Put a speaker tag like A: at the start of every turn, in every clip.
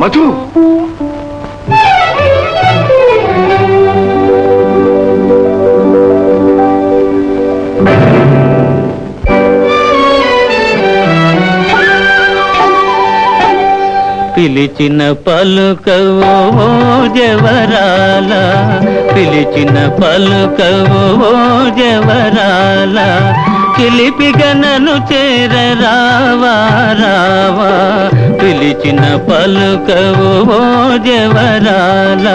A: మధు!
B: పిలిచిన పలుకవో జవరాల పిలిచిన పలుకవో జవరాల పిలిపిగనను చేరరావా రావా? రావా పిలిచిన పలుకవో జవరాల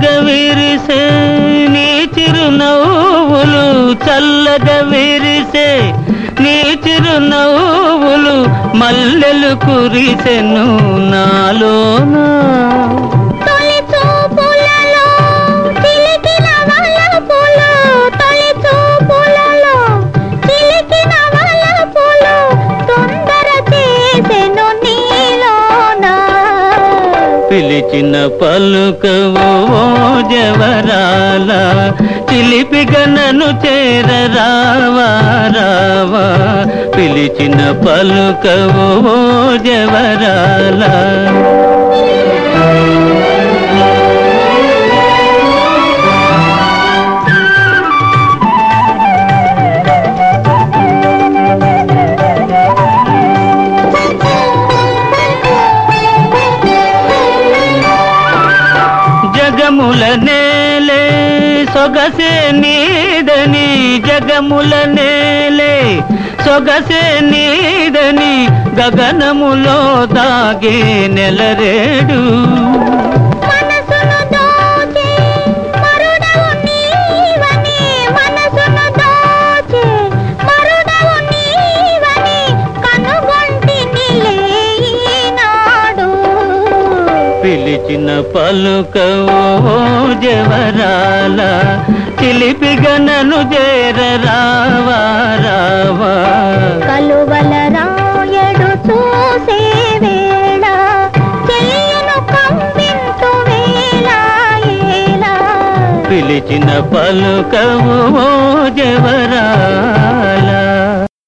B: చల్లగా విరిసే నీ చిరునవ్వులు చల్లగా విరిసే నీ చిరునవ్వులు మల్లెలు కురిసెను
C: నాలు
B: పిలిచిన పలుకవో జవరాల చిలిపి చిలిపిగనను చేర రావా రావా. పిలిచిన పలుకవో జవరాల. సొగసే నీదని జగముల నేలే. సొగసే నీదని గగనములో దాగే నెలరేడు పిలిచిన పలుకవో జవరాల చిలిపిగనను చేర రావా రావా.
C: కలువల రాయడు చూసే వేళ చెయ్యను కంపింతు వేళ
B: పిలిచిన పలుకవో జవరాల.